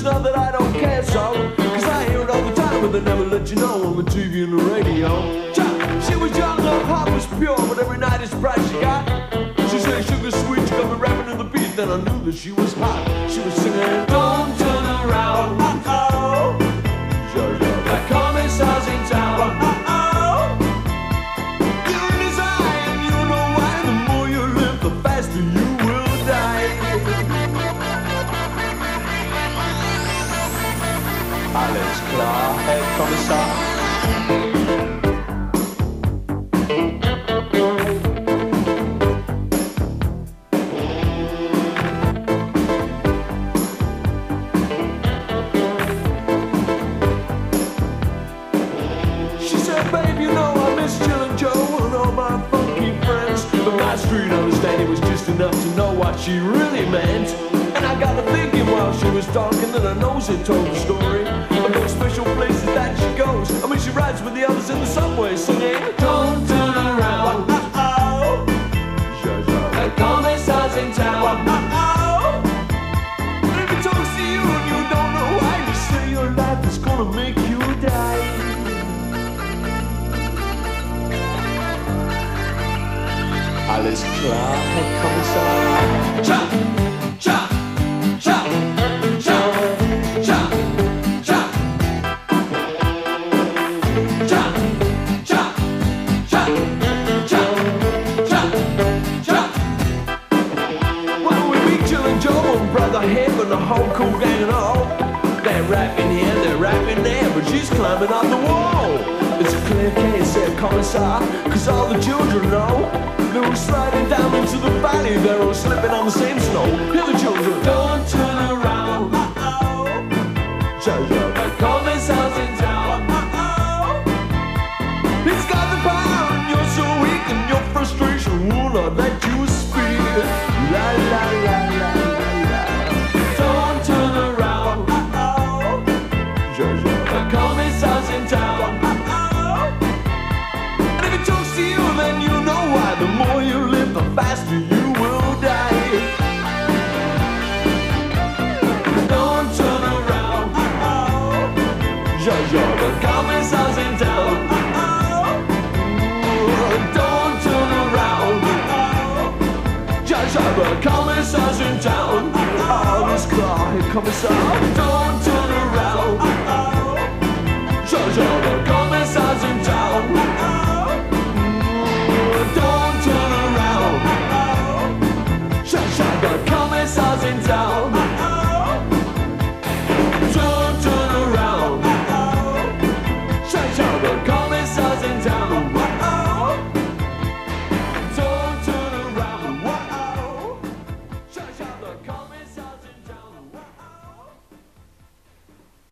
know. that I don't care, so 'cause I hear it all the time, but they never let you know on the TV and the radio. She was young, her heart was pure, but every night it's bright she got. She said sugar sweet, she got me rapping to the beat, then I knew that she was hot. She was singing, Don't turn around, uh-oh. The commissar's in town, Alles klar, Herr Kommissar. She said, babe, you know I miss Jill Joe and all my funky friends. But my street understanding was just enough to know what she really meant. Was talking that her nose had told the story of those special places that she goes. I mean, she rides with the others in the subway singing, Don't turn around. Uh-oh. The commissar's in town. If talks to you and you don't know why, you say your life is gonna make you die. Alles klar, Herr Kommissar. Cha, whole cool gang and all. They're rapping here, they're rapping there, but she's climbing up the wall. It's a clear case, said Commissar, cause all the children know. They were sliding down into the valley, they're all slipping on the same snow. Hear the children, don't turn around. Uh-oh. Commissar. Don't turn around. Jojo, the commissar's in town. Uh-oh. Don't turn around. Jojo, the commissar's in town.